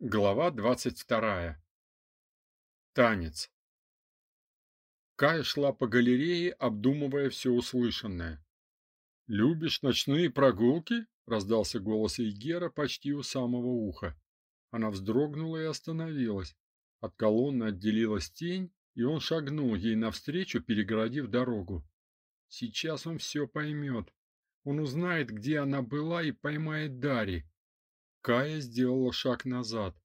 Глава двадцать вторая. Танец. Кая шла по галерее, обдумывая все услышанное. «Любишь ночные прогулки?» — раздался голос Игера почти у самого уха. Она вздрогнула и остановилась. От колонны отделилась тень, и он шагнул ей навстречу, перегородив дорогу. Сейчас он все поймет. Он узнает, где она была, и поймает Дари. Кая сделала шаг назад.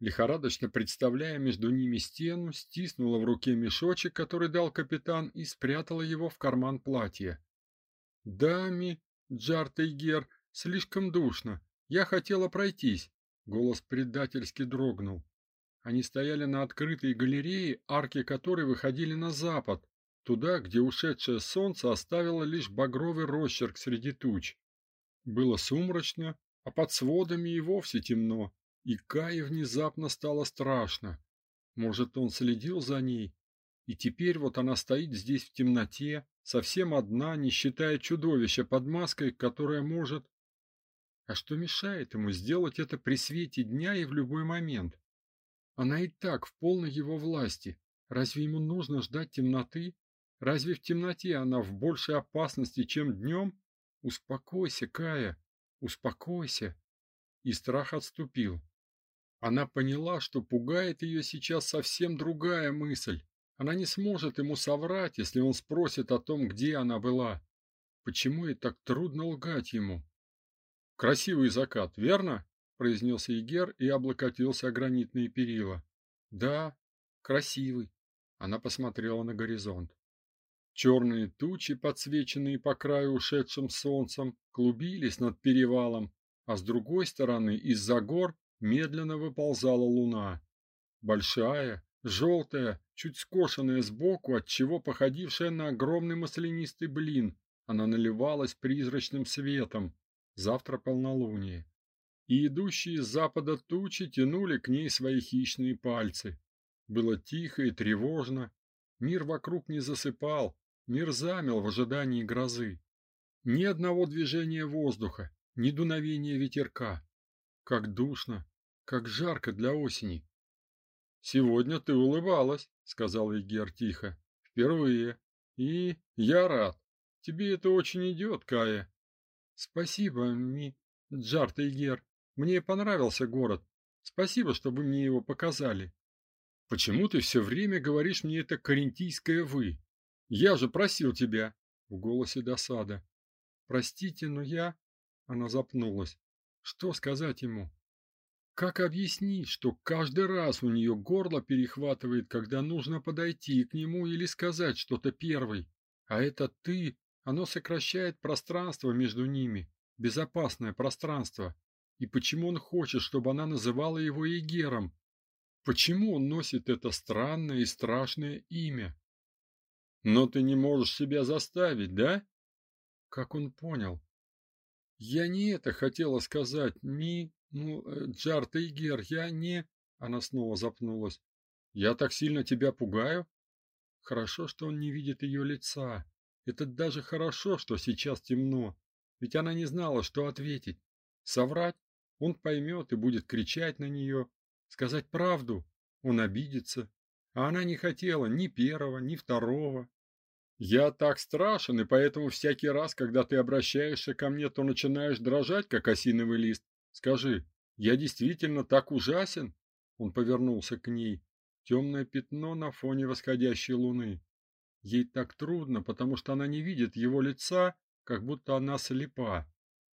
Лихорадочно представляя между ними стену, стиснула в руке мешочек, который дал капитан, и спрятала его в карман платья. «Дами, Джартейгер, слишком душно. Я хотела пройтись». Голос предательски дрогнул. Они стояли на открытой галерее, арки которой выходили на запад, туда, где ушедшее солнце оставило лишь багровый росчерк среди туч. Было сумрачно, а под сводами и вовсе темно, и Кае внезапно стало страшно. Может, он следил за ней, и теперь вот она стоит здесь в темноте, совсем одна, не считая чудовища под маской, которое может... А что мешает ему сделать это при свете дня и в любой момент? Она и так в полной его власти. Разве ему нужно ждать темноты? Разве в темноте она в большей опасности, чем днем? Успокойся, Кая. Успокойся. И страх отступил. Она поняла, что пугает ее сейчас совсем другая мысль. Она не сможет ему соврать, если он спросит о том, где она была. Почему ей так трудно лгать ему? Красивый закат, верно? произнес Егер и облокотился о гранитные перила. Да, красивый. Она посмотрела на горизонт. Черные тучи, подсвеченные по краю ушедшим солнцем, клубились над перевалом, а с другой стороны из-за гор медленно выползала луна. Большая, желтая, чуть скошенная сбоку, от чего походившая на огромный маслянистый блин, она наливалась призрачным светом. Завтра полнолуние. И идущие с запада тучи тянули к ней свои хищные пальцы. Было тихо и тревожно. Мир вокруг не засыпал, Мир замел в ожидании грозы. Ни одного движения воздуха, ни дуновения ветерка. Как душно, как жарко для осени. Сегодня ты улыбалась, сказал Игер тихо. Впервые. И я рад. Тебе это очень идет, Кая. Спасибо, ми Джарт Игер. Мне понравился город. Спасибо, что вы мне его показали. Почему ты все время говоришь мне это карентийское вы? Я же просил тебя, в голосе досада. Простите, но я Она запнулась. Что сказать ему? Как объяснить, что каждый раз у нее горло перехватывает, когда нужно подойти к нему или сказать что-то первой, а это ты, оно сокращает пространство между ними, безопасное пространство. И почему он хочет, чтобы она называла его Егером? Почему он носит это странное и страшное имя? Но ты не можешь себя заставить, да? Как он понял? Я не это хотела сказать, ми, ну, э, Джар Тейгер, я не... Она снова запнулась. Я так сильно тебя пугаю? Хорошо, что он не видит ее лица. Это даже хорошо, что сейчас темно. Ведь она не знала, что ответить. Соврать? Он поймет и будет кричать на нее. Сказать правду? Он обидится. А она не хотела ни первого, ни второго. Я так страшен, и поэтому всякий раз, когда ты обращаешься ко мне, то начинаешь дрожать, как осиновый лист. Скажи, я действительно так ужасен? Он повернулся к ней. Темное пятно на фоне восходящей луны. Ей так трудно, потому что она не видит его лица, как будто она слепа.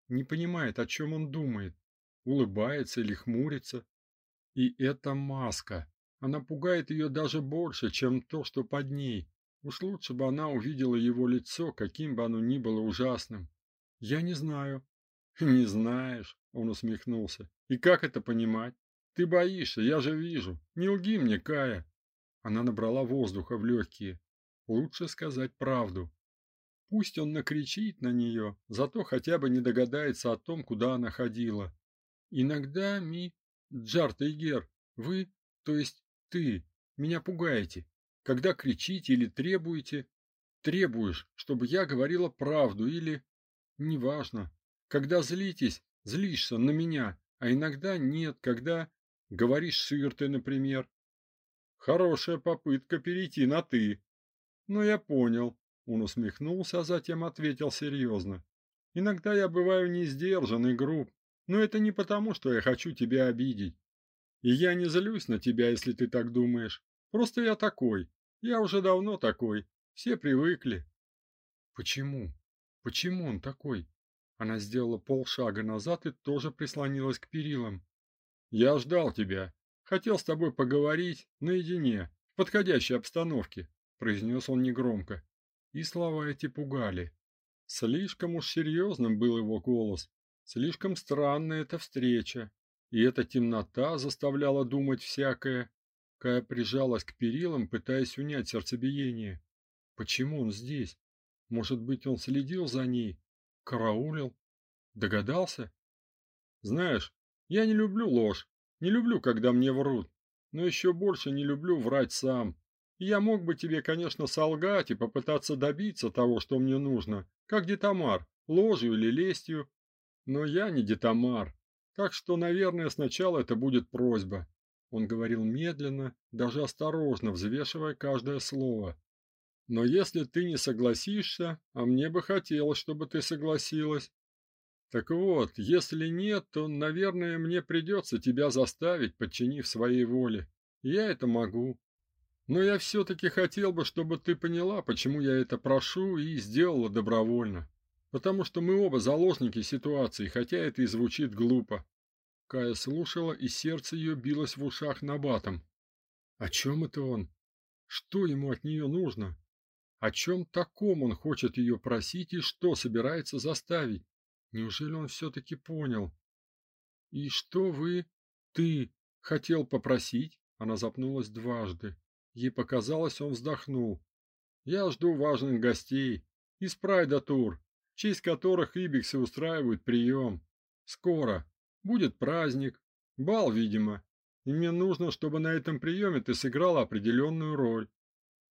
Не понимает, о чем он думает. Улыбается или хмурится. И эта маска. Она пугает ее даже больше, чем то, что под ней. Уж лучше бы она увидела его лицо, каким бы оно ни было ужасным. Я не знаю. Не знаешь, он усмехнулся. И как это понимать? Ты боишься, я же вижу. Не лги мне, Кая. Она набрала воздуха в легкие. Лучше сказать правду. Пусть он накричит на нее, зато хотя бы не догадается о том, куда она ходила. Иногда ми Джарт Игер, вы, то есть ты, меня пугаете когда кричите или требуете, требуешь, чтобы я говорила правду или неважно. Когда злитесь, злишься на меня, а иногда нет, когда Говоришь с Иртой, например. Хорошая попытка перейти на «ты». Но я понял. Он усмехнулся, а затем ответил серьезно. Иногда я бываю не сдержан и груб, но это не потому, что я хочу тебя обидеть. И я не злюсь на тебя, если ты так думаешь. Просто я такой. Я уже давно такой. Все привыкли. Почему? Почему он такой? Она сделала полшага назад и тоже прислонилась к перилам. Я ждал тебя. Хотел с тобой поговорить наедине, в подходящей обстановке, произнес он негромко. И слова эти пугали. Слишком уж серьезным был его голос, слишком странная эта встреча, и эта темнота заставляла думать всякое. Кая прижалась к перилам, пытаясь унять сердцебиение. Почему он здесь? Может быть, он следил за ней, караулил, догадался? Знаешь, я не люблю ложь, не люблю, когда мне врут, но еще больше не люблю врать сам. я мог бы тебе, конечно, солгать и попытаться добиться того, что мне нужно, как Детамар, ложью или лестью, но я не Детамар. Так что, наверное, сначала это будет просьба. Он говорил медленно, даже осторожно, взвешивая каждое слово. Но если ты не согласишься, а мне бы хотелось, чтобы ты согласилась. Так вот, если нет, то, наверное, мне придется тебя заставить, подчинив своей воле. Я это могу. Но я все таки хотел бы, чтобы ты поняла, почему я это прошу и сделала добровольно. Потому что мы оба заложники ситуации, хотя это и звучит глупо. Кая слушала, и сердце ее билось в ушах набатом. О чем это он? Что ему от нее нужно? О чем таком он хочет ее просить и что собирается заставить? Неужели он все таки понял? И что вы ты хотел попросить? Она запнулась дважды. Ей показалось, он вздохнул. Я жду важных гостей из Прайда Тур, в честь которых ибиксы устраивают прием. Скоро будет праздник, бал, видимо. И мне нужно, чтобы на этом приеме ты сыграла определенную роль.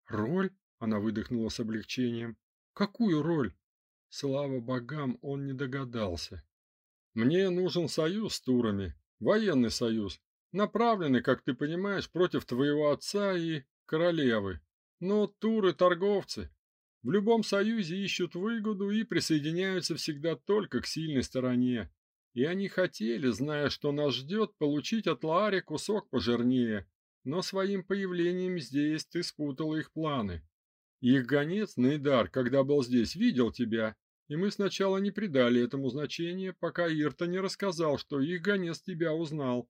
Роль? Она выдохнула с облегчением. Какую роль? Слава богам, он не догадался. Мне нужен союз с турами, военный союз, направленный, как ты понимаешь, против твоего отца и королевы. Но туры торговцы. В любом союзе ищут выгоду и присоединяются всегда только к сильной стороне. И они хотели, зная, что нас ждет, получить от Лаари кусок пожирнее. Но своим появлением здесь ты спутала их планы. Их гонец Нейдар, когда был здесь, видел тебя, и мы сначала не придали этому значения, пока Ирта не рассказал, что их гонец тебя узнал.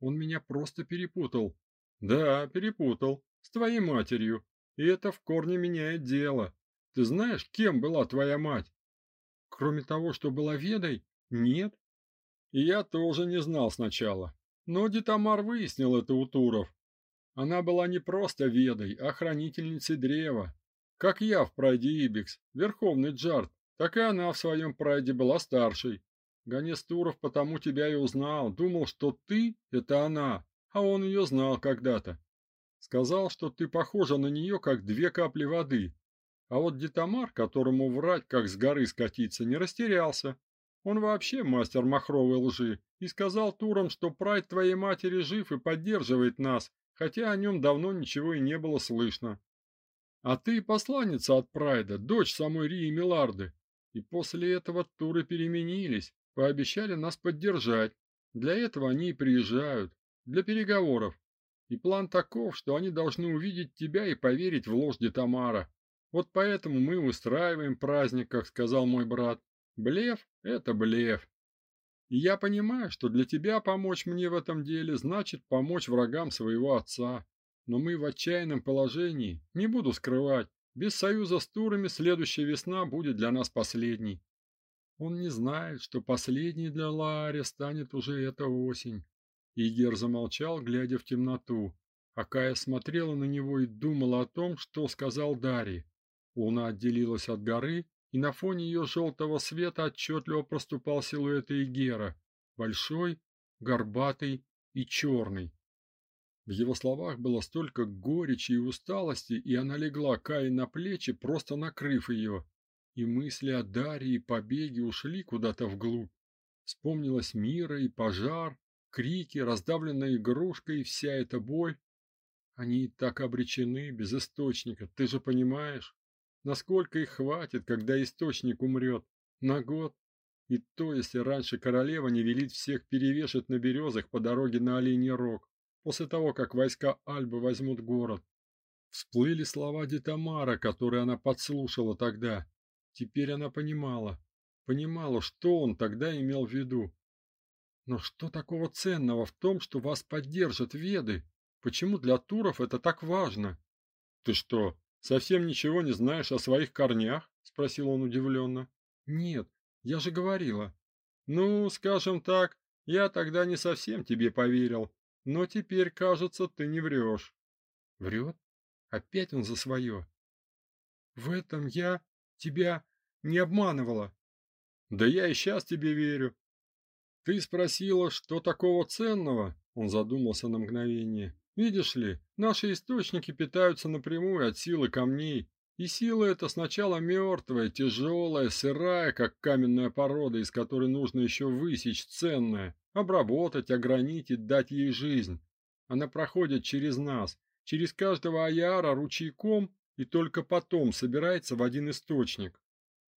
Он меня просто перепутал. Да, перепутал. С твоей матерью. И это в корне меняет дело. Ты знаешь, кем была твоя мать? Кроме того, что была ведой? Нет. И я тоже не знал сначала. Но Дитамар выяснил это у Туров. Она была не просто ведой, а хранительницей древа. Как я в прайде Ибикс, верховный джарт, так и она в своем прайде была старшей. Гонец Туров потому тебя и узнал, думал, что ты — это она, а он ее знал когда-то. Сказал, что ты похожа на нее, как две капли воды. А вот Детамар, которому врать, как с горы скатиться, не растерялся. Он вообще мастер махровой лжи и сказал Турам, что прайд твоей матери жив и поддерживает нас, хотя о нем давно ничего и не было слышно. А ты посланница от Прайда, дочь самой Рии Миларды. И после этого туры переменились, пообещали нас поддержать. Для этого они и приезжают, для переговоров. И план таков, что они должны увидеть тебя и поверить в ложь Детамара. Вот поэтому мы устраиваем праздник, как сказал мой брат. Блеф это блеф. Я понимаю, что для тебя помочь мне в этом деле значит помочь врагам своего отца. Но мы в отчаянном положении, не буду скрывать. Без союза с турами следующая весна будет для нас последней. Он не знает, что последней для Лари станет уже эта осень. Игер замолчал, глядя в темноту. А Кая смотрела на него и думала о том, что сказал Дарий. Луна отделилась от горы и на фоне ее желтого света отчетливо проступал силуэт Игера, большой, горбатый и черный. В его словах было столько горечи и усталости, и она легла Кае на плечи, просто накрыв ее. И мысли о Дарье и побеге ушли куда-то вглубь. Вспомнилась Мира и пожар, крики, раздавленная игрушка и вся эта боль. Они так обречены без источника, ты же понимаешь? Насколько их хватит, когда источник умрет? На год? И то, если раньше королева не велит всех перевешать на березах по дороге на Оленей Рог, после того, как войска Альбы возьмут город. Всплыли слова Детамара, которые она подслушала тогда. Теперь она понимала, понимала, что он тогда имел в виду. Но что такого ценного в том, что вас поддержат веды? Почему для туров это так важно? Ты что, совсем ничего не знаешь о своих корнях? спросил он удивленно. Нет, я же говорила. Ну, скажем так, я тогда не совсем тебе поверил, но теперь, кажется, ты не врешь. Врет? Опять он за свое. В этом я тебя не обманывала. Да я и сейчас тебе верю. Ты спросила, что такого ценного? Он задумался на мгновение. Видишь ли, наши источники питаются напрямую от силы камней, и сила эта сначала мертвая, тяжелая, сырая, как каменная порода, из которой нужно еще высечь ценное, обработать, ограничить, дать ей жизнь. Она проходит через нас, через каждого аяра ручейком и только потом собирается в один источник.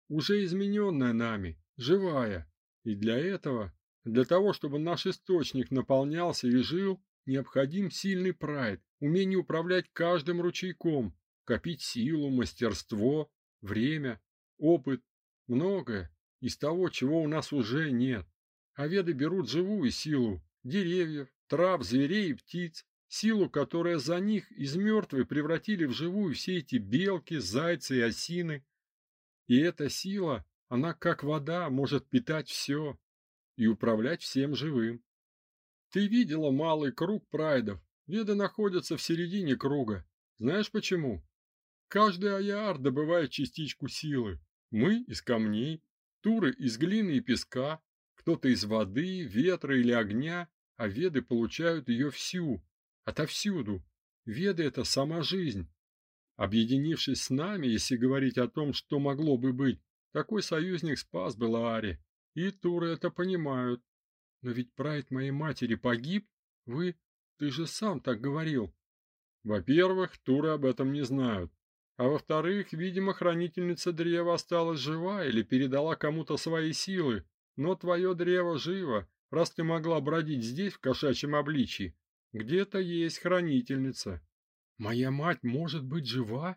Уже измененная нами, живая. И для этого, для того, чтобы наш источник наполнялся и жил, необходим сильный прайд, умение управлять каждым ручейком, копить силу, мастерство, время, опыт, многое из того, чего у нас уже нет. А веды берут живую силу деревьев, трав, зверей и птиц, силу, которая за них из мертвой превратили в живую все эти белки, зайцы и осины. И эта сила, она как вода, может питать все и управлять всем живым. Ты видела малый круг прайдов? Веды находятся в середине круга. Знаешь почему? Каждый аяр добывает частичку силы. Мы из камней, туры из глины и песка, кто-то из воды, ветра или огня, а веды получают ее всю, отовсюду. Веды это сама жизнь. Объединившись с нами, если говорить о том, что могло бы быть, такой союзник спас бы Лаари. И туры это понимают. Но ведь прайд моей матери погиб. Вы, ты же сам так говорил. Во-первых, туры об этом не знают. А во-вторых, видимо, хранительница древа осталась жива или передала кому-то свои силы. Но твое древо живо, раз ты могла бродить здесь в кошачьем обличии. Где-то есть хранительница. Моя мать может быть жива?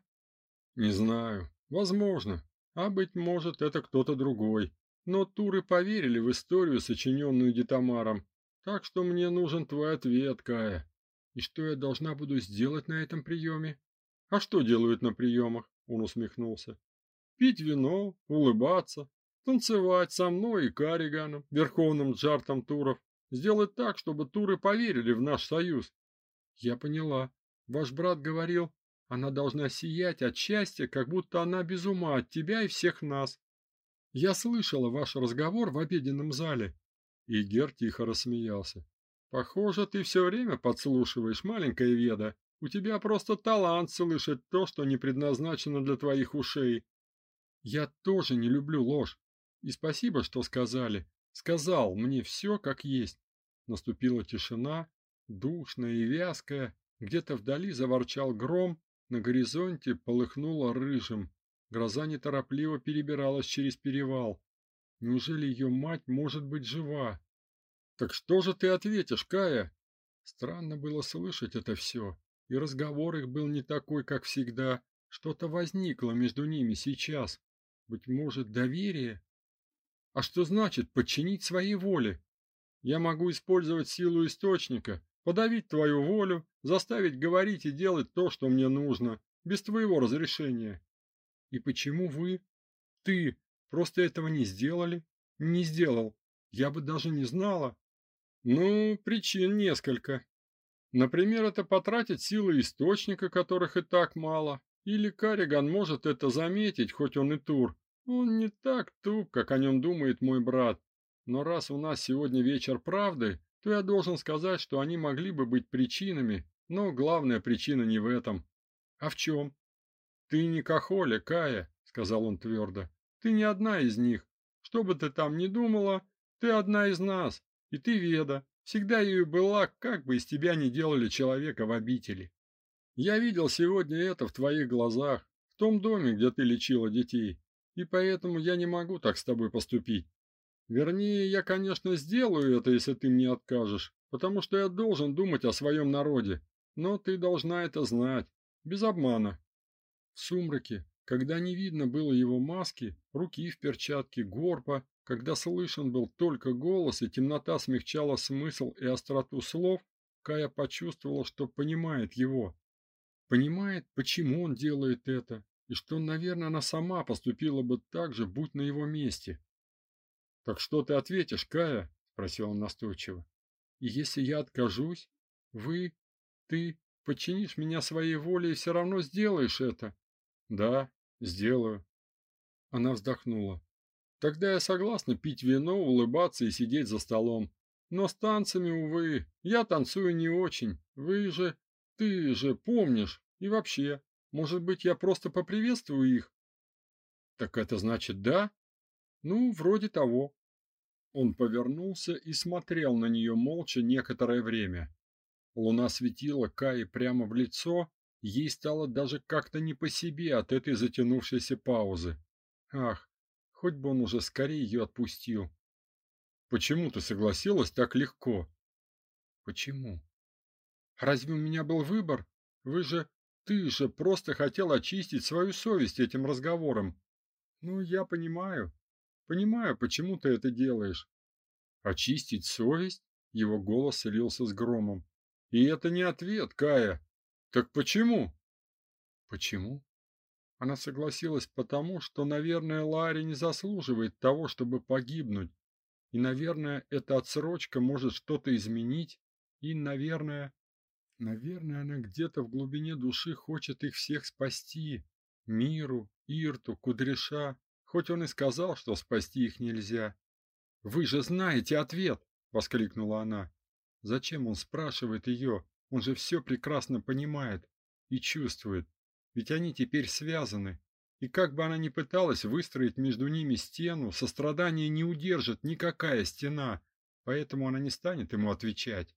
Не знаю. Возможно. А быть может, это кто-то другой. Но туры поверили в историю, сочиненную Детамаром. Так что мне нужен твой ответ, Кая. И что я должна буду сделать на этом приеме? А что делают на приемах? Он усмехнулся. Пить вино, улыбаться, танцевать со мной и Кариганом, верховным джартом туров, сделать так, чтобы туры поверили в наш союз. Я поняла. Ваш брат говорил, она должна сиять от счастья, как будто она без ума от тебя и всех нас. Я слышала ваш разговор в обеденном зале. И Гер тихо рассмеялся. Похоже, ты все время подслушиваешь, маленькая Веда. У тебя просто талант слышать то, что не предназначено для твоих ушей. Я тоже не люблю ложь. И спасибо, что сказали. Сказал мне все как есть. Наступила тишина, душная и вязкая. Где-то вдали заворчал гром, на горизонте полыхнуло рыжим. Гроза неторопливо перебиралась через перевал. Неужели ее мать может быть жива? Так что же ты ответишь, Кая? Странно было слышать это все и разговор их был не такой, как всегда. Что-то возникло между ними сейчас. Быть может, доверие? А что значит подчинить своей воле? Я могу использовать силу источника, подавить твою волю, заставить говорить и делать то, что мне нужно, без твоего разрешения. И почему вы, ты, просто этого не сделали? Не сделал. Я бы даже не знала. Ну, причин несколько. Например, это потратить силы источника, которых и так мало. Или Кариган может это заметить, хоть он и тур. Он не так туп, как о нем думает мой брат. Но раз у нас сегодня вечер правды, то я должен сказать, что они могли бы быть причинами, но главная причина не в этом. А в чем? Ты не Кахоля, Кая, сказал он твердо. Ты не одна из них. Что бы ты там ни думала, ты одна из нас, и ты Веда, Всегда ею была, как бы из тебя не делали человека в обители. Я видел сегодня это в твоих глазах, в том доме, где ты лечила детей, и поэтому я не могу так с тобой поступить. Вернее, я, конечно, сделаю это, если ты мне откажешь, потому что я должен думать о своем народе, но ты должна это знать, без обмана. В сумраке, когда не видно было его маски, руки в перчатке, горба, когда слышен был только голос и темнота смягчала смысл и остроту слов, Кая почувствовала, что понимает его. Понимает, почему он делает это, и что, наверное, она сама поступила бы так же, будь на его месте. «Так что ты ответишь, Кая?» – спросил он настойчиво. «И если я откажусь, вы, ты подчинишь меня своей воле и все равно сделаешь это?» «Да, сделаю». Она вздохнула. Тогда я согласна пить вино, улыбаться и сидеть за столом. Но с танцами, увы, я танцую не очень. Вы же, ты же помнишь. И вообще, может быть, я просто поприветствую их? Так это значит да? Ну, вроде того. Он повернулся и смотрел на нее молча некоторое время. Луна светила Кае прямо в лицо, ей стало даже как-то не по себе от этой затянувшейся паузы. Ах, Хоть бы он уже скорее ее отпустил. Почему ты согласилась так легко? Почему? Разве у меня был выбор? Вы же ты же просто хотел очистить свою совесть этим разговором. Ну, я понимаю. Понимаю, почему ты это делаешь. Очистить совесть? Его голос лился с громом. И это не ответ, Кая. Так почему? Почему? Она согласилась потому, что, наверное, Ларри не заслуживает того, чтобы погибнуть. И, наверное, эта отсрочка может что-то изменить. И, наверное, наверное, она где-то в глубине души хочет их всех спасти. Миру, Ирту, Кудряша. Хоть он и сказал, что спасти их нельзя. «Вы же знаете ответ!» — воскликнула она. Зачем он спрашивает ее? Он же все прекрасно понимает и чувствует. Ведь они теперь связаны. И как бы она ни пыталась выстроить между ними стену, сострадание не удержит никакая стена, поэтому она не станет ему отвечать.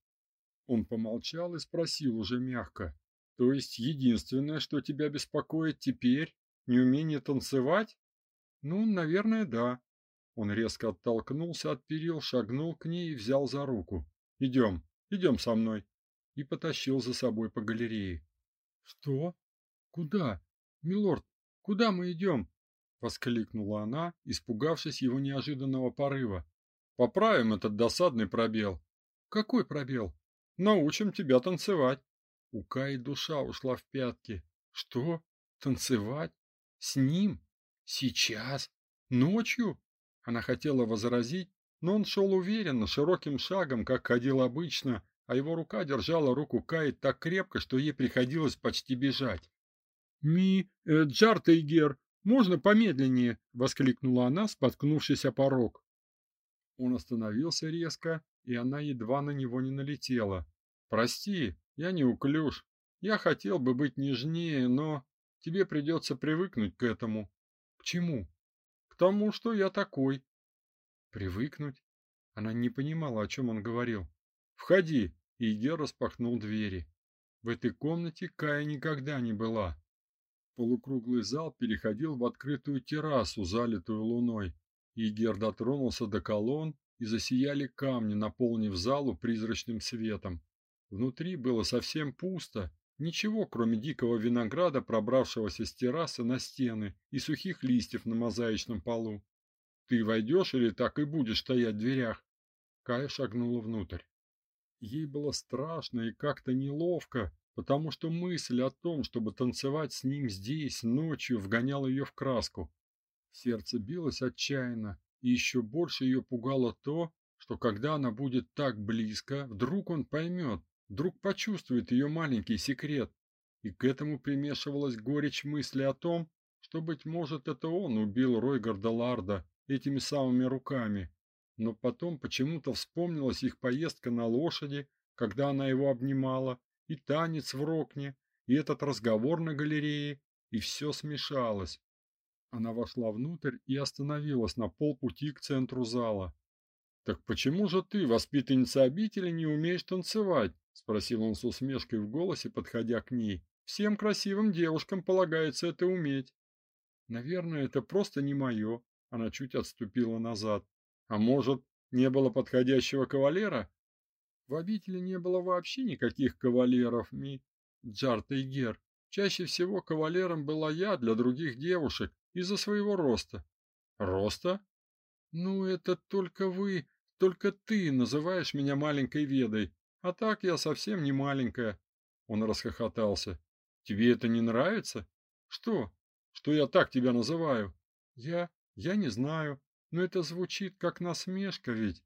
Он помолчал и спросил уже мягко: "То есть единственное, что тебя беспокоит теперь, неумение танцевать?" "Ну, наверное, да." Он резко оттолкнулся от перил, шагнул к ней и взял за руку. «Идем, идем со мной!» И потащил за собой по галерее. «Что?» Куда? Милорд, куда мы идем?» — воскликнула она, испугавшись его неожиданного порыва. Поправим этот досадный пробел. Какой пробел? Научим тебя танцевать. У Каи душа ушла в пятки. Что? Танцевать? С ним? Сейчас? Ночью? Она хотела возразить, но он шел уверенно, широким шагом, как ходил обычно, а его рука держала руку Каи так крепко, что ей приходилось почти бежать. «Ми, э, Джартейгер, можно помедленнее?» — воскликнула она, споткнувшись о порог. Он остановился резко, и она едва на него не налетела. «Прости, я не уклюж. Я хотел бы быть нежнее, но тебе придется привыкнуть к этому». «К чему?» «К тому, что я такой». «Привыкнуть?» Она не понимала, о чем он говорил. «Входи!» И распахнул двери. В этой комнате Кая никогда не была. Полукруглый зал переходил в открытую террасу, залитую луной. Игер дотронулся до колонн, и засияли камни, наполнив залу призрачным светом. Внутри было совсем пусто, ничего, кроме дикого винограда, пробравшегося с террасы на стены, и сухих листьев на мозаичном полу. Ты войдешь или так и будешь стоять в дверях? Кая шагнула внутрь. Ей было страшно и как-то неловко, потому что мысль о том, чтобы танцевать с ним здесь ночью, вгоняла ее в краску. Сердце билось отчаянно, и еще больше ее пугало то, что когда она будет так близко, вдруг он поймет, вдруг почувствует ее маленький секрет. И к этому примешивалась горечь мысли о том, что быть может это он убил Ройгарда Ларда этими самыми руками. Но потом почему-то вспомнилась их поездка на лошади, когда она его обнимала, и танец в рокне, и этот разговор на галерее, и все смешалось. Она вошла внутрь и остановилась на полпути к центру зала. Так почему же ты, воспитанница обители, не умеешь танцевать? спросил он с усмешкой в голосе, подходя к ней. Всем красивым девушкам полагается это уметь. Наверное, это просто не мое. Она чуть отступила назад. А может, не было подходящего кавалера? В обители не было вообще никаких кавалеров, ми Джарта. Чаще всего кавалером была я для других девушек из-за своего роста. Роста? Ну, это только вы, только ты называешь меня маленькой ведой, а так я совсем не маленькая. Он расхохотался. Тебе это не нравится? Что? Что я так тебя называю? Я, я не знаю, но это звучит как насмешка ведь.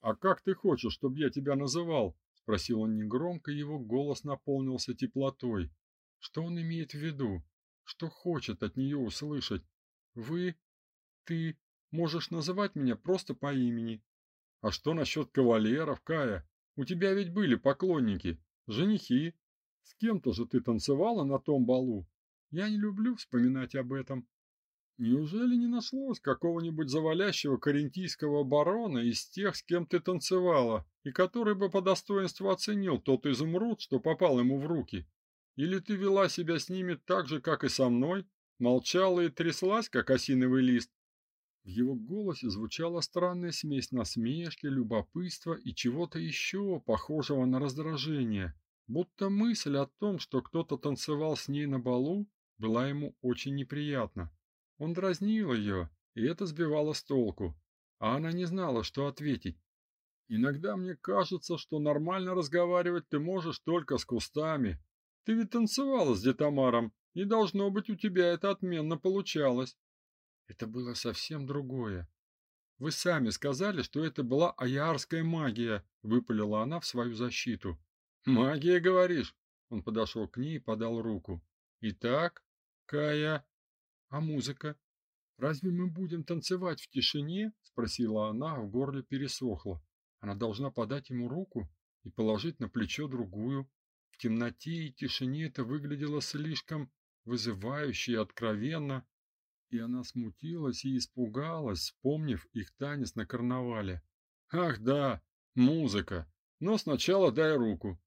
А как ты хочешь, чтобы я тебя называл? спросил он негромко, его голос наполнился теплотой. Что он имеет в виду? Что хочет от нее услышать? Вы, ты можешь называть меня просто по имени. А что насчет кавалеров, Кая? У тебя ведь были поклонники, женихи. С кем-то же ты танцевала на том балу. Я не люблю вспоминать об этом. Неужели не нашлось какого-нибудь завалящего карентийского барона из тех, с кем ты танцевала, и который бы по достоинству оценил тот изумруд, что попал ему в руки? Или ты вела себя с ними так же, как и со мной, молчала и тряслась, как осиновый лист? В его голосе звучала странная смесь насмешки, любопытства и чего-то еще похожего на раздражение, будто мысль о том, что кто-то танцевал с ней на балу, была ему очень неприятна. Он дразнил ее, и это сбивало с толку, а она не знала, что ответить. Иногда мне кажется, что нормально разговаривать ты можешь только с кустами. Ты ведь танцевала с Детамаром, и должно быть у тебя это отменно получалось. Это было совсем другое. Вы сами сказали, что это была аярская магия, выпалила она в свою защиту. Магия, говоришь? Он подошел к ней и подал руку. Итак, Кая, а музыка? Разве мы будем танцевать в тишине? спросила она, а в горле пересохло. Она должна подать ему руку и положить на плечо другую. В темноте и тишине это выглядело слишком вызывающе и откровенно и она смутилась и испугалась, вспомнив их танец на карнавале. Ах, да, музыка. Но сначала дай руку.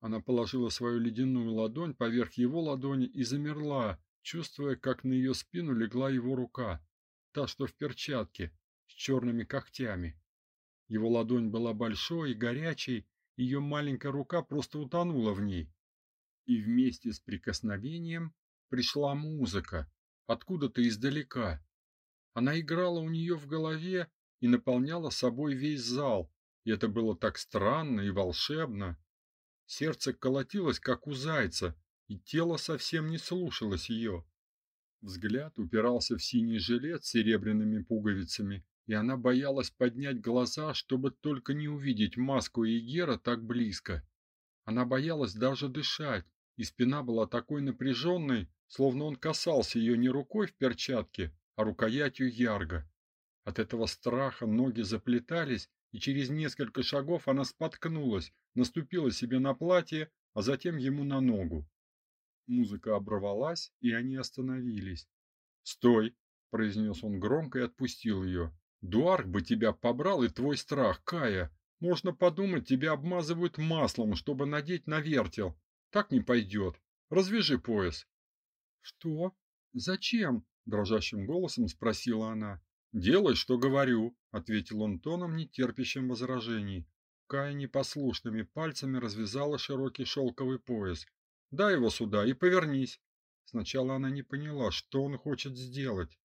Она положила свою ледяную ладонь поверх его ладони и замерла, чувствуя, как на ее спину легла его рука, та, что в перчатке, с черными когтями. Его ладонь была большой и горячей, ее маленькая рука просто утонула в ней. И вместе с прикосновением пришла музыка, откуда-то издалека. Она играла у нее в голове и наполняла собой весь зал, и это было так странно и волшебно. Сердце колотилось, как у зайца, и тело совсем не слушалось ее. Взгляд упирался в синий жилет с серебряными пуговицами, и она боялась поднять глаза, чтобы только не увидеть маску Егера так близко. Она боялась даже дышать, и спина была такой напряженной, словно он касался ее не рукой в перчатке, а рукоятью ярга. От этого страха ноги заплетались, и через несколько шагов она споткнулась, наступила себе на платье, а затем ему на ногу. Музыка оборвалась, и они остановились. "Стой", произнес он громко и отпустил ее. "Дуарк бы тебя побрал и твой страх, Кая. Можно подумать, тебя обмазывают маслом, чтобы надеть на вертел. Так не пойдет. Развяжи пояс". Что? Зачем? дрожащим голосом спросила она. Делай, что говорю, ответил он тоном, не терпящим возражений. Кая непослушными пальцами развязала широкий шелковый пояс. Дай его сюда и повернись. Сначала она не поняла, что он хочет сделать.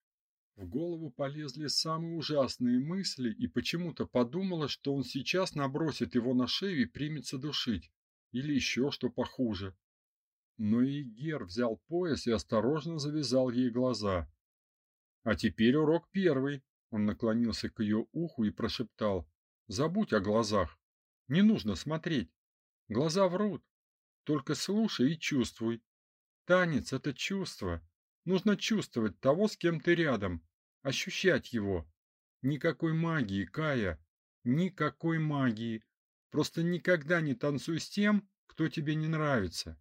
В голову полезли самые ужасные мысли, и почему-то подумала, что он сейчас набросит его на шею и примется душить, или еще что похуже. Но и взял пояс и осторожно завязал ей глаза. А теперь урок первый. Он наклонился к ее уху и прошептал: "Забудь о глазах. Не нужно смотреть. Глаза врут. Только слушай и чувствуй. Танец это чувство. Нужно чувствовать того, с кем ты рядом, ощущать его. Никакой магии, Кая, никакой магии. Просто никогда не танцуй с тем, кто тебе не нравится.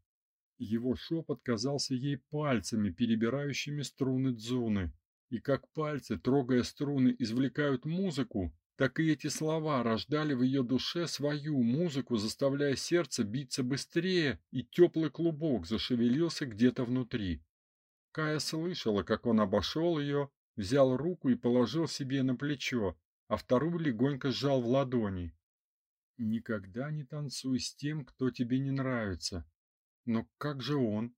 Его шепот казался ей пальцами, перебирающими струны дзуны. И как пальцы, трогая струны, извлекают музыку, так и эти слова рождали в ее душе свою музыку, заставляя сердце биться быстрее, и теплый клубок зашевелился где-то внутри. Кая слышала, как он обошел ее, взял руку и положил себе на плечо, а вторую легонько сжал в ладони. Никогда не танцуй с тем, кто тебе не нравится. Но как же он?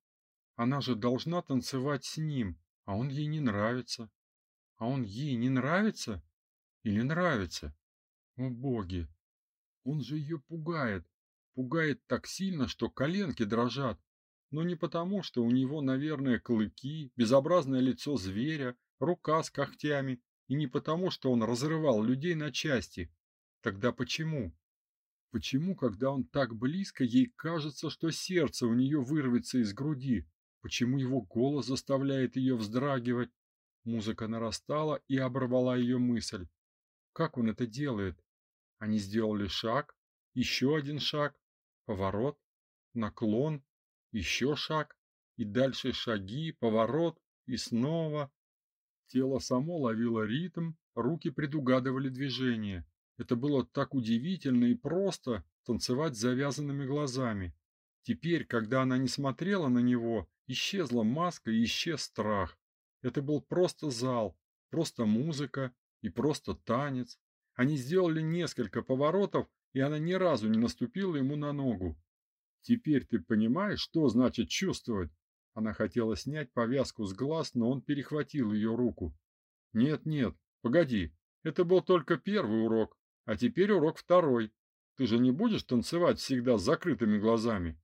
Она же должна танцевать с ним, а он ей не нравится. А он ей не нравится? Или нравится? О боги! Он же ее пугает. Пугает так сильно, что коленки дрожат. Но не потому, что у него, наверное, клыки, безобразное лицо зверя, рука с когтями, и не потому, что он разрывал людей на части. Тогда почему? Почему, когда он так близко, ей кажется, что сердце у нее вырвется из груди? Почему его голос заставляет ее вздрагивать? Музыка нарастала и оборвала ее мысль. Как он это делает? Они сделали шаг, еще один шаг, поворот, наклон, еще шаг, и дальше шаги, поворот, и снова. Тело само ловило ритм, руки предугадывали движение. Это было так удивительно и просто танцевать с завязанными глазами. Теперь, когда она не смотрела на него, исчезла маска и исчез страх. Это был просто зал, просто музыка и просто танец. Они сделали несколько поворотов, и она ни разу не наступила ему на ногу. Теперь ты понимаешь, что значит чувствовать? Она хотела снять повязку с глаз, но он перехватил ее руку. Нет, нет, погоди. Это был только первый урок, а теперь урок второй. Ты же не будешь танцевать всегда с закрытыми глазами.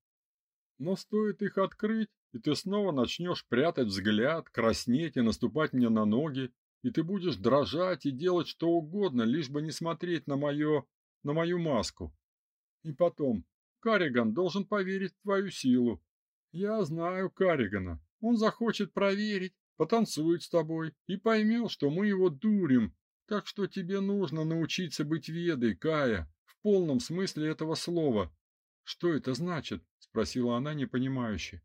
Но стоит их открыть, и ты снова начнешь прятать взгляд, краснеть и наступать мне на ноги, и ты будешь дрожать и делать что угодно, лишь бы не смотреть на мое... на мою маску. И потом, Кариган должен поверить в твою силу. Я знаю Каригана. Он захочет проверить, потанцует с тобой и поймет, что мы его дурим. Так что тебе нужно научиться быть ведой, Кая, в полном смысле этого слова. Что это значит? спросила она непонимающе.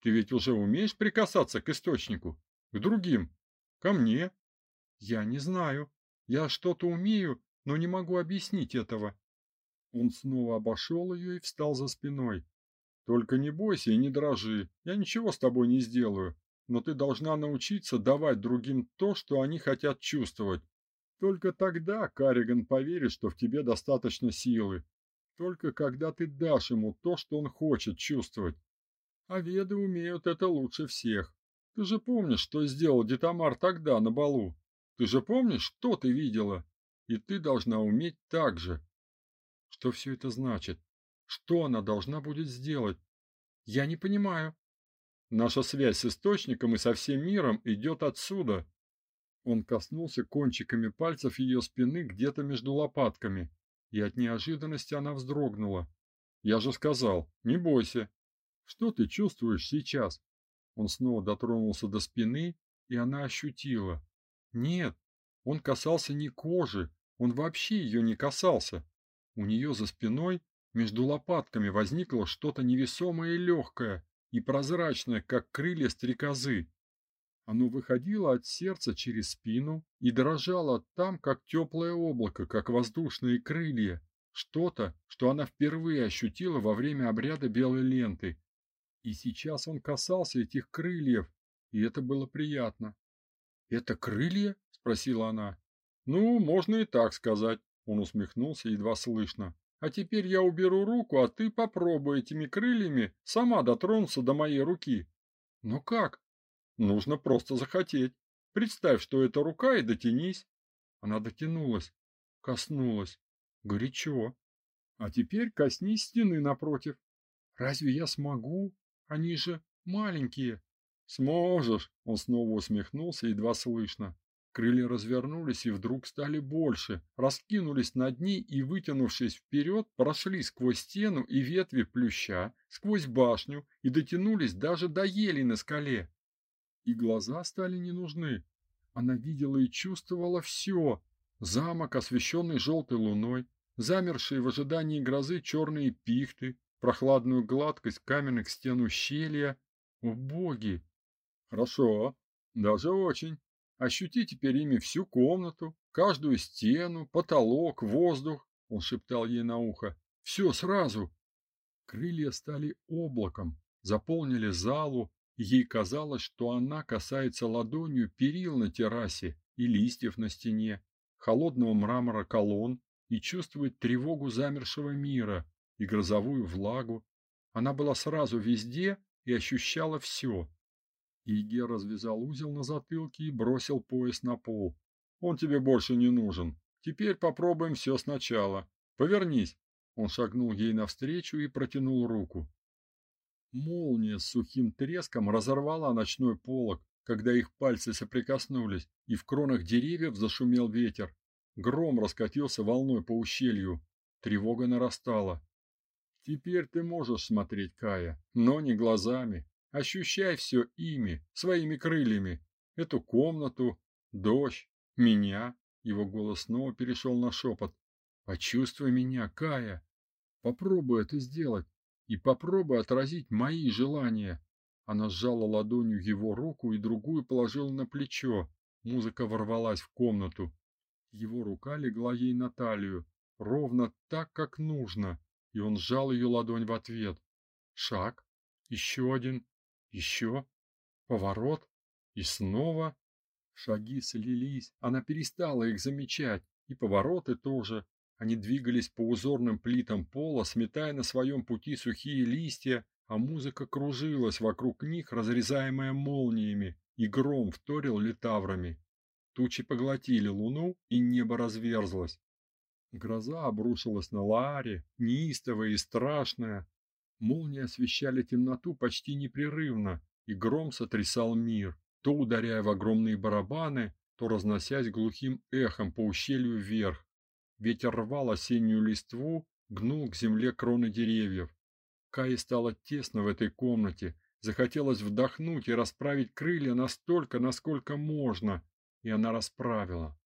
Ты ведь уже умеешь прикасаться к источнику, к другим, ко мне? Я не знаю. Я что-то умею, но не могу объяснить этого. Он снова обошел ее и встал за спиной. Только не бойся и не дрожи. Я ничего с тобой не сделаю, но ты должна научиться давать другим то, что они хотят чувствовать. Только тогда Кариган поверит, что в тебе достаточно силы. Только когда ты дашь ему то, что он хочет чувствовать. А веды умеют это лучше всех. Ты же помнишь, что сделал Детамар тогда на балу? Ты же помнишь, что ты видела? И ты должна уметь так же. Что все это значит? Что она должна будет сделать? Я не понимаю. Наша связь с источником и со всем миром идет отсюда. Он коснулся кончиками пальцев ее спины где-то между лопатками, и от неожиданности она вздрогнула. Я же сказал: "Не бойся, что ты чувствуешь сейчас? Он снова дотронулся до спины, и она ощутила. Нет, он касался не кожи, он вообще ее не касался. У нее за спиной между лопатками возникло что-то невесомое и легкое, и прозрачное, как крылья стрекозы. Оно выходило от сердца через спину и дрожало там, как теплое облако, как воздушные крылья. Что-то, что она впервые ощутила во время обряда белой ленты, и сейчас он касался этих крыльев, и это было приятно. "Это крылья?" спросила она. "Ну, можно и так сказать", он усмехнулся едва слышно. "А теперь я уберу руку, а ты попробуй этими крыльями сама дотронуться до моей руки". "Но как?" "Нужно просто захотеть. Представь, что это рука и дотянись". Она дотянулась, коснулась. Горячо. А теперь коснись стены напротив. Разве я смогу? Они же маленькие. Сможешь, он снова усмехнулся, едва слышно. Крылья развернулись и вдруг стали больше, раскинулись над ней и, вытянувшись вперед, прошли сквозь стену и ветви плюща, сквозь башню и дотянулись даже до ели на скале. И глаза стали не нужны. Она видела и чувствовала все: замок, освещенный желтой луной, замершие в ожидании грозы черные пихты, прохладную гладкость каменных стен ущелья. О боги! Хорошо, даже очень. Ощути теперь ими всю комнату, каждую стену, потолок, воздух, он шептал ей на ухо. Все сразу. Крылья стали облаком, заполнили залу, и ей казалось, что она касается ладонью перил на террасе и листьев на стене, холодного мрамора колонн и чувствует тревогу замершего мира и грозовую влагу. Она была сразу везде и ощущала все. Иге развязал узел на затылке и бросил пояс на пол. Он тебе больше не нужен. Теперь попробуем все сначала. Повернись. Он шагнул ей навстречу и протянул руку. Молния с сухим треском разорвала ночной полог, когда их пальцы соприкоснулись, и в кронах деревьев зашумел ветер. Гром раскатился волной по ущелью. Тревога нарастала. Теперь ты можешь смотреть, Кая, но не глазами. Ощущай все ими, своими крыльями. Эту комнату, дождь, меня. Его голос снова перешел на шепот. Почувствуй меня, Кая. Попробуй это сделать и попробуй отразить мои желания. Она сжала ладонью его руку и другую положила на плечо. Музыка ворвалась в комнату. Его рука легла ей на талию, ровно так, как нужно, и он сжал ее ладонь в ответ. Шаг, еще один, еще, поворот, и снова. Шаги слились, она перестала их замечать, и повороты тоже. Они двигались по узорным плитам пола, сметая на своем пути сухие листья, а музыка кружилась вокруг них, разрезаемая молниями, и гром вторил литаврами. Тучи поглотили луну, и небо разверзлось. Гроза обрушилась на Лааре, неистовая и страшная. Молнии освещали темноту почти непрерывно, и гром сотрясал мир, то ударяя в огромные барабаны, то разносясь глухим эхом по ущелью вверх. Ветер рвал осеннюю листву, гнул к земле кроны деревьев. Кае стало тесно в этой комнате, захотелось вдохнуть и расправить крылья настолько, насколько можно, и она расправила.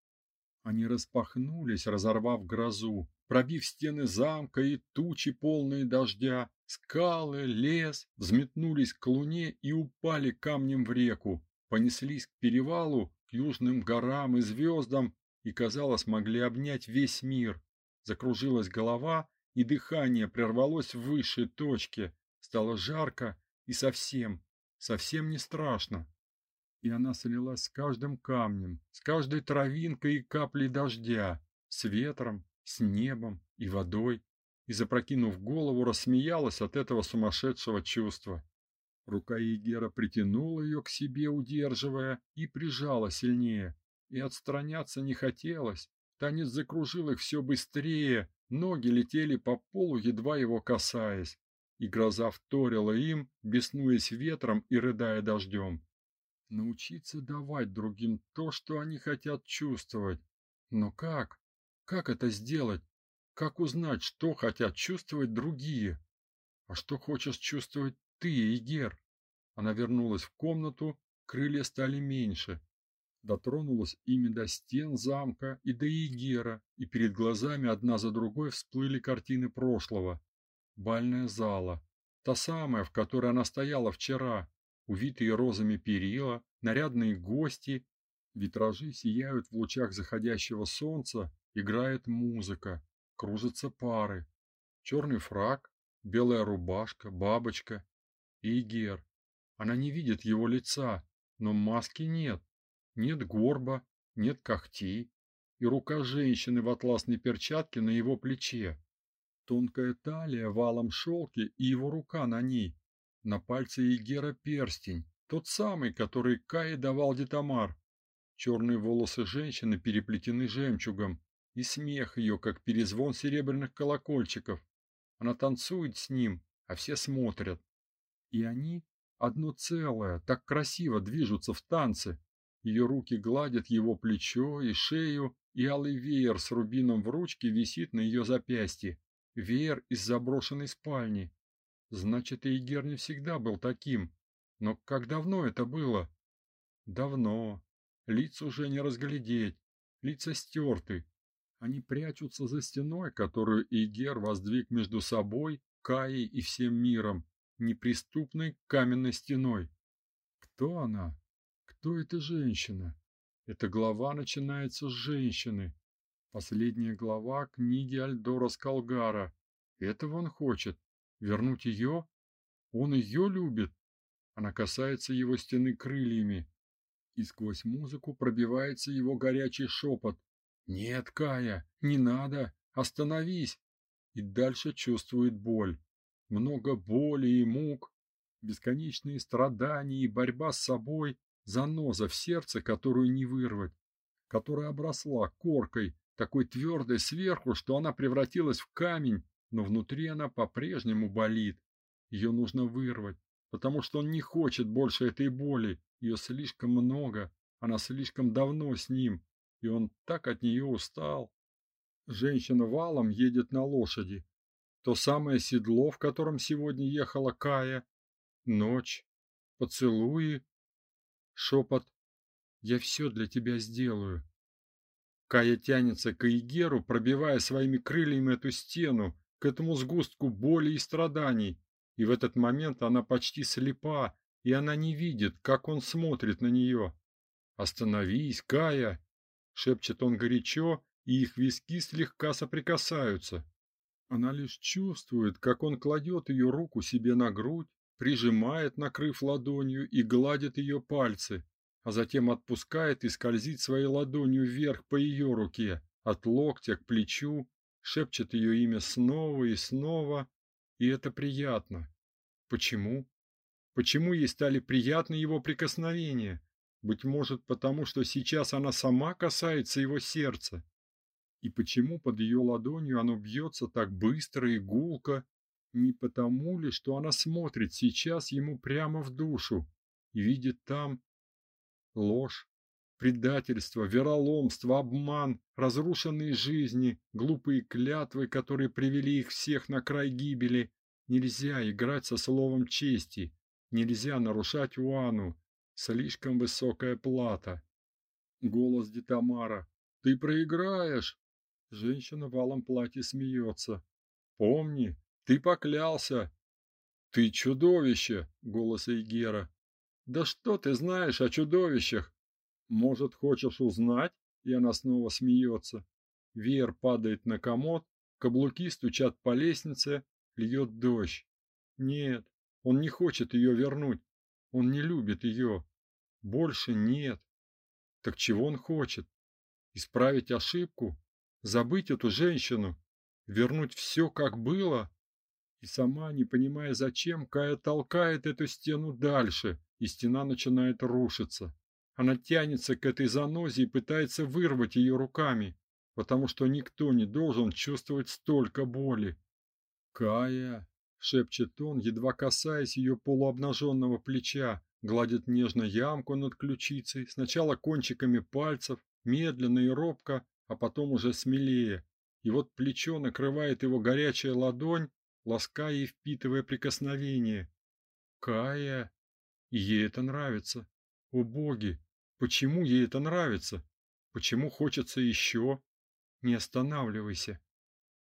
Они распахнулись, разорвав грозу, пробив стены замка и тучи полные дождя, скалы, лес взметнулись к луне и упали камнем в реку, понеслись к перевалу, к южным горам и звездам, и, казалось, могли обнять весь мир. Закружилась голова, и дыхание прервалось в высшей точке. Стало жарко и совсем, совсем не страшно. И она слилась с каждым камнем, с каждой травинкой и каплей дождя, с ветром, с небом и водой, и, запрокинув голову, рассмеялась от этого сумасшедшего чувства. Рука Егера притянула ее к себе, удерживая, и прижала сильнее и отстраняться не хотелось. Танец закружил их все быстрее, ноги летели по полу, едва его касаясь, и гроза вторила им, беснуясь ветром и рыдая дождем. Научиться давать другим то, что они хотят чувствовать. Но как? Как это сделать? Как узнать, что хотят чувствовать другие? А что хочешь чувствовать ты, Игер? Она вернулась в комнату, крылья стали меньше, дотронулась ими до стен замка и до Игера, и перед глазами одна за другой всплыли картины прошлого. Бальная зала, та самая, в которой она стояла вчера, увитые розами перила, нарядные гости, витражи сияют в лучах заходящего солнца, играет музыка, кружатся пары. Черный фрак, белая рубашка, бабочка и Игер. Она не видит его лица, но маски нет. Нет горба, нет когтей, и рука женщины в атласной перчатке на его плече. Тонкая талия в алом шелке и его рука на ней. На пальце Егера перстень, тот самый, который Кае давал Детамар. Черные волосы женщины переплетены жемчугом, и смех ее, как перезвон серебряных колокольчиков. Она танцует с ним, а все смотрят. И они одно целое, так красиво движутся в танце. Ее руки гладят его плечо и шею, и алый веер с рубином в ручке висит на ее запястье. Веер из заброшенной спальни. Значит, Эйгер не всегда был таким. Но как давно это было? Давно. Лиц уже не разглядеть. Лица стерты. Они прячутся за стеной, которую Эйгер воздвиг между собой, Каей и всем миром, неприступной каменной стеной. Кто она? Кто эта женщина? Эта глава начинается с женщины. Последняя глава книги Альдора Скалгара. Этого он хочет. Вернуть ее? Он ее любит. Она касается его стены крыльями. И сквозь музыку пробивается его горячий шепот. «Нет, Кая, не надо! Остановись!» И дальше чувствует боль. Много боли и мук, бесконечные страдания и борьба с собой, заноза в сердце, которую не вырвать, которая обросла коркой, такой твердой сверху, что она превратилась в камень, но внутри она по-прежнему болит. Ее нужно вырвать, потому что он не хочет больше этой боли. Ее слишком много, она слишком давно с ним, и он так от нее устал. Женщина валом едет на лошади. То самое седло, в котором сегодня ехала Кая. Ночь, поцелуи, шепот. Я все для тебя сделаю. Кая тянется к Игеру, пробивая своими крыльями эту стену, к этому сгустку боли и страданий. И в этот момент она почти слепа, и она не видит, как он смотрит на нее. «Остановись, Кая!» — шепчет он горячо, и их виски слегка соприкасаются. Она лишь чувствует, как он кладет ее руку себе на грудь, прижимает, накрыв ладонью, и гладит ее пальцы, а затем отпускает и скользит своей ладонью вверх по ее руке, от локтя к плечу, шепчет ее имя снова и снова, и это приятно. Почему? Почему ей стали приятны его прикосновения? Быть может, потому что сейчас она сама касается его сердца. И почему под ее ладонью оно бьется так быстро и гулко? Не потому ли, что она смотрит сейчас ему прямо в душу и видит там ложь, предательство, вероломство, обман, разрушенные жизни, глупые клятвы, которые привели их всех на край гибели. Нельзя играть со словом чести, нельзя нарушать Уану. Слишком высокая плата. Голос Дитамара. Ты проиграешь. Женщина в алом платье смеется. Помни, ты поклялся. Ты чудовище, голос Эйгера. Да что ты знаешь о чудовищах? Может, хочешь узнать? И она снова смеется. Веер падает на комод, каблуки стучат по лестнице, льет дождь. Нет, он не хочет ее вернуть. Он не любит ее. Больше нет. Так чего он хочет? Исправить ошибку? Забыть эту женщину? Вернуть все, как было? И сама, не понимая зачем, Кая толкает эту стену дальше, и стена начинает рушиться. Она тянется к этой занозе и пытается вырвать ее руками, потому что никто не должен чувствовать столько боли. «Кая!» — шепчет он, едва касаясь ее полуобнаженного плеча, гладит нежно ямку над ключицей, сначала кончиками пальцев, медленно и робко, а потом уже смелее. И вот плечо накрывает его горячая ладонь, лаская и впитывая прикосновение. Кая, ей это нравится. О боги, почему ей это нравится? Почему хочется еще? Не останавливайся.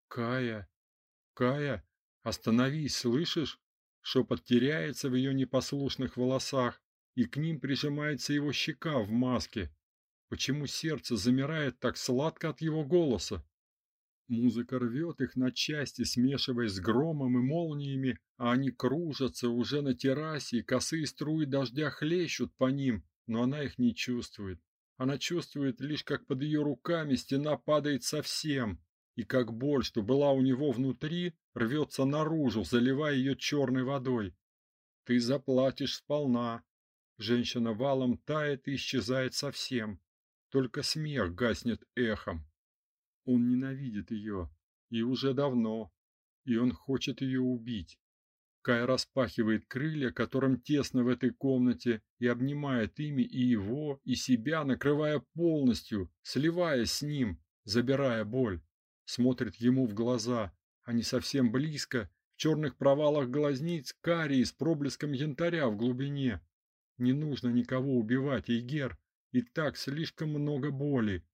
Кая, Кая, остановись, слышишь? Шепот теряется в ее непослушных волосах, и к ним прижимается его щека в маске. Почему сердце замирает так сладко от его голоса? Музыка рвет их на части, смешиваясь с громом и молниями, а они кружатся уже на террасе, и косые струи дождя хлещут по ним, но она их не чувствует. Она чувствует лишь, как под ее руками стена падает совсем, и как боль, что была у него внутри, рвется наружу, заливая ее черной водой. Ты заплатишь сполна. Женщина валом тает и исчезает совсем. Только смех гаснет эхом. Он ненавидит ее, и уже давно, и он хочет ее убить. Кай распахивает крылья, которым тесно в этой комнате, и обнимает ими и его, и себя, накрывая полностью, сливаясь с ним, забирая боль. Смотрит ему в глаза, они совсем близко, в черных провалах глазниц карие с проблеском янтаря в глубине. Не нужно никого убивать, Игер, и так слишком много боли.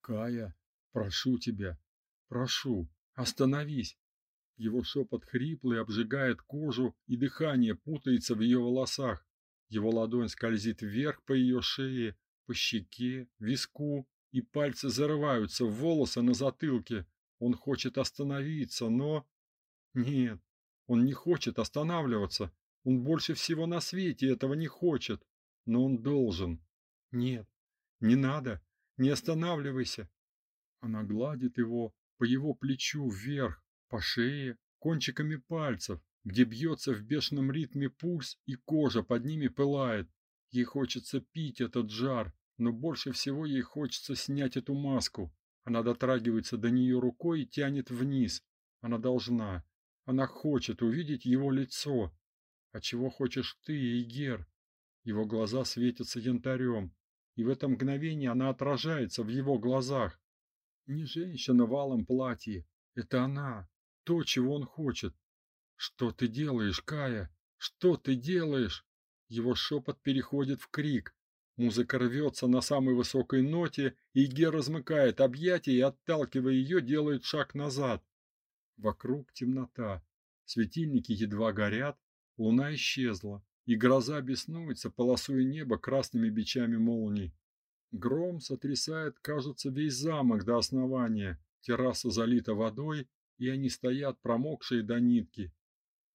Кая, Прошу тебя, прошу, остановись. Его шепот хриплый обжигает кожу, и дыхание путается в ее волосах. Его ладонь скользит вверх по ее шее, по щеке, виску, и пальцы зарываются в волосы на затылке. Он хочет остановиться, но... Нет, он не хочет останавливаться. Он больше всего на свете этого не хочет. Но он должен. Нет, не надо, не останавливайся. Она гладит его по его плечу вверх, по шее, кончиками пальцев, где бьется в бешеном ритме пульс и кожа под ними пылает. Ей хочется пить этот жар, но больше всего ей хочется снять эту маску. Она дотрагивается до нее рукой и тянет вниз. Она должна. Она хочет увидеть его лицо. А чего хочешь ты, Игер? Его глаза светятся янтарем, и в это мгновение она отражается в его глазах. Не женщина в алом платье, это она, то, чего он хочет. Что ты делаешь, Кая? Что ты делаешь? Его шепот переходит в крик. Музыка рвется на самой высокой ноте, и Гер размыкает объятия и, отталкивая ее, делает шаг назад. Вокруг темнота. Светильники едва горят, луна исчезла, и гроза беснуется, полосуя небо красными бичами молний. Гром сотрясает, кажется, весь замок до основания. Терраса залита водой, и они стоят промокшие до нитки.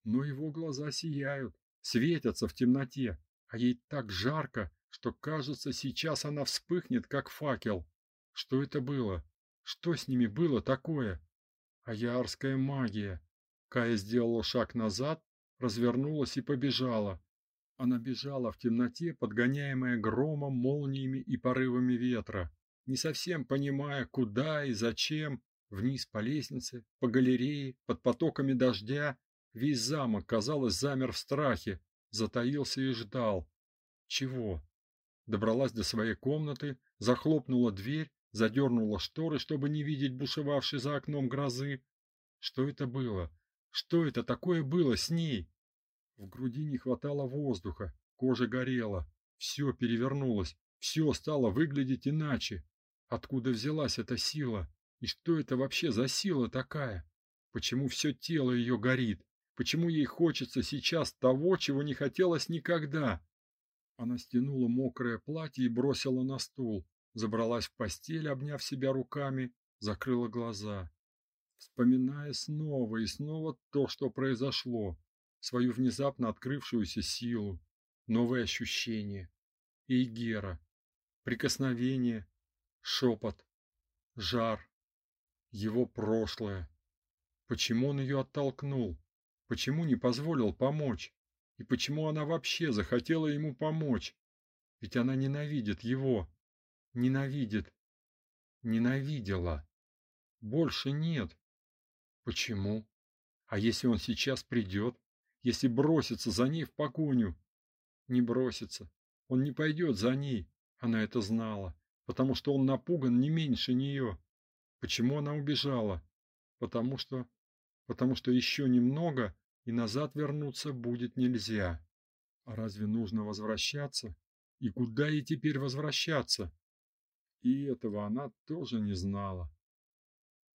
Но его глаза сияют, светятся в темноте, а ей так жарко, что кажется, сейчас она вспыхнет, как факел. Что это было? Что с ними было такое? Аярская магия. Кая сделала шаг назад, развернулась и побежала. Она бежала в темноте, подгоняемая громом, молниями и порывами ветра, не совсем понимая, куда и зачем, вниз по лестнице, по галерее, под потоками дождя. Весь замок, казалось, замер в страхе, затаился и ждал. Чего? Добралась до своей комнаты, захлопнула дверь, задернула шторы, чтобы не видеть бушевавшей за окном грозы. Что это было? Что это такое было с ней? В груди не хватало воздуха, кожа горела, все перевернулось, все стало выглядеть иначе. Откуда взялась эта сила? И что это вообще за сила такая? Почему все тело ее горит? Почему ей хочется сейчас того, чего не хотелось никогда? Она стянула мокрое платье и бросила на стул, забралась в постель, обняв себя руками, закрыла глаза, вспоминая снова и снова то, что произошло свою внезапно открывшуюся силу, новые ощущения. Эйгера, прикосновение, шепот, жар, его прошлое. Почему он ее оттолкнул? Почему не позволил помочь? И почему она вообще захотела ему помочь? Ведь она ненавидит его. Ненавидит. Ненавидела. Больше нет. Почему? А если он сейчас придет? если бросится за ней в погоню. Не бросится. Он не пойдет за ней. Она это знала, потому что он напуган не меньше нее. Почему она убежала? Потому что потому что еще немного и назад вернуться будет нельзя. А разве нужно возвращаться? И куда ей теперь возвращаться? И этого она тоже не знала.